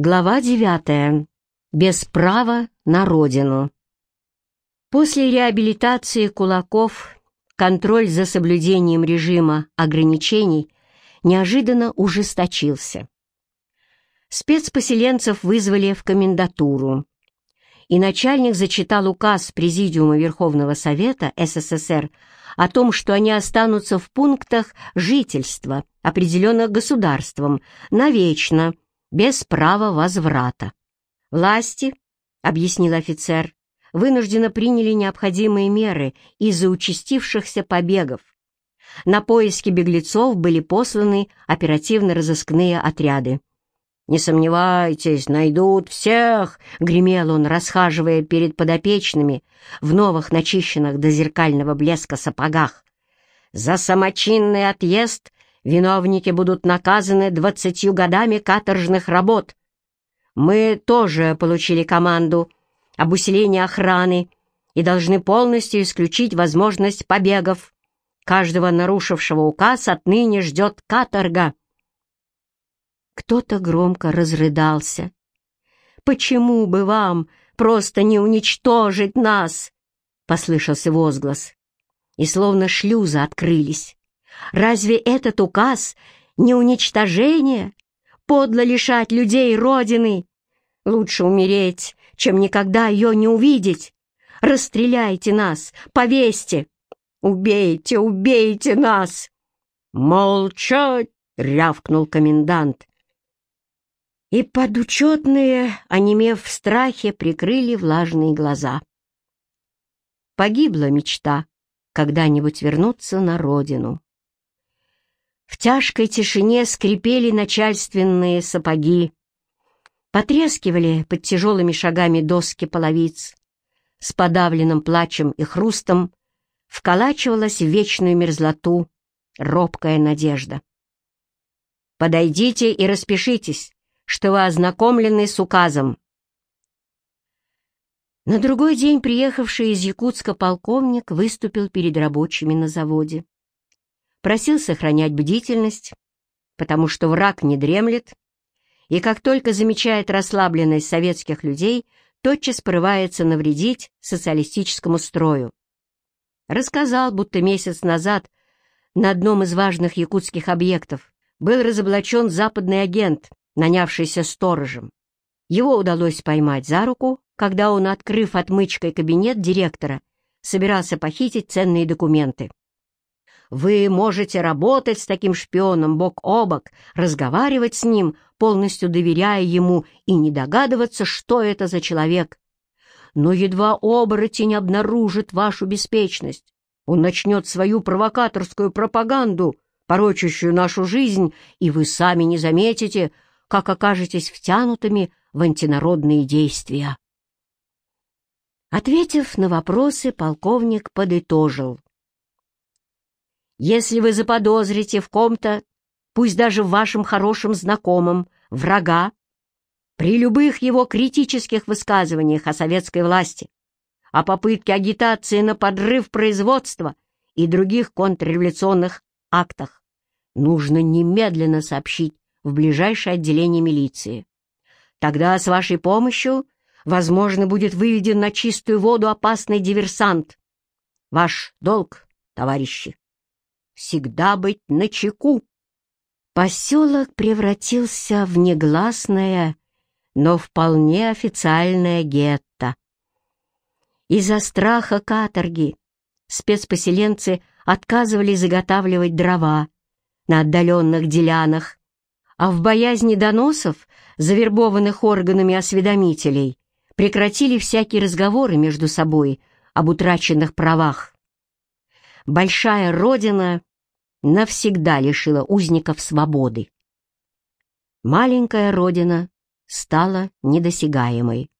Глава девятая. Без права на родину. После реабилитации кулаков контроль за соблюдением режима ограничений неожиданно ужесточился. Спецпоселенцев вызвали в комендатуру, и начальник зачитал указ Президиума Верховного Совета СССР о том, что они останутся в пунктах жительства, определенных государством, навечно, без права возврата. Власти, объяснил офицер, вынужденно приняли необходимые меры из-за участившихся побегов. На поиски беглецов были посланы оперативно-розыскные отряды. «Не сомневайтесь, найдут всех!» — гремел он, расхаживая перед подопечными в новых начищенных до зеркального блеска сапогах. «За самочинный отъезд виновники будут наказаны двадцатью годами каторжных работ. Мы тоже получили команду об усилении охраны и должны полностью исключить возможность побегов. Каждого нарушившего указ отныне ждет каторга». Кто-то громко разрыдался. «Почему бы вам просто не уничтожить нас?» — послышался возглас. И словно шлюзы открылись. «Разве этот указ не уничтожение? Подло лишать людей Родины. Лучше умереть, чем никогда ее не увидеть. Расстреляйте нас, повесьте. Убейте, убейте нас!» «Молчать!» — рявкнул комендант. И подучетные, онемев в страхе, прикрыли влажные глаза. Погибла мечта когда-нибудь вернуться на родину. В тяжкой тишине скрипели начальственные сапоги, потрескивали под тяжелыми шагами доски половиц, с подавленным плачем и хрустом вколачивалась в вечную мерзлоту робкая надежда. «Подойдите и распишитесь», что вы ознакомлены с указом». На другой день приехавший из Якутска полковник выступил перед рабочими на заводе. Просил сохранять бдительность, потому что враг не дремлет, и как только замечает расслабленность советских людей, тотчас порывается навредить социалистическому строю. Рассказал, будто месяц назад на одном из важных якутских объектов был разоблачен западный агент, нанявшийся сторожем. Его удалось поймать за руку, когда он, открыв отмычкой кабинет директора, собирался похитить ценные документы. Вы можете работать с таким шпионом бок о бок, разговаривать с ним, полностью доверяя ему и не догадываться, что это за человек. Но едва оборотень обнаружит вашу беспечность, он начнет свою провокаторскую пропаганду, порочащую нашу жизнь, и вы сами не заметите, как окажетесь втянутыми в антинародные действия. Ответив на вопросы, полковник подытожил. «Если вы заподозрите в ком-то, пусть даже в вашем хорошем знакомом, врага, при любых его критических высказываниях о советской власти, о попытке агитации на подрыв производства и других контрреволюционных актах, нужно немедленно сообщить в ближайшее отделение милиции. Тогда с вашей помощью, возможно, будет выведен на чистую воду опасный диверсант. Ваш долг, товарищи, всегда быть начеку. Поселок превратился в негласное, но вполне официальное гетто. Из-за страха каторги спецпоселенцы отказывались заготавливать дрова на отдаленных делянах, а в боязни доносов, завербованных органами осведомителей, прекратили всякие разговоры между собой об утраченных правах. Большая Родина навсегда лишила узников свободы. Маленькая Родина стала недосягаемой.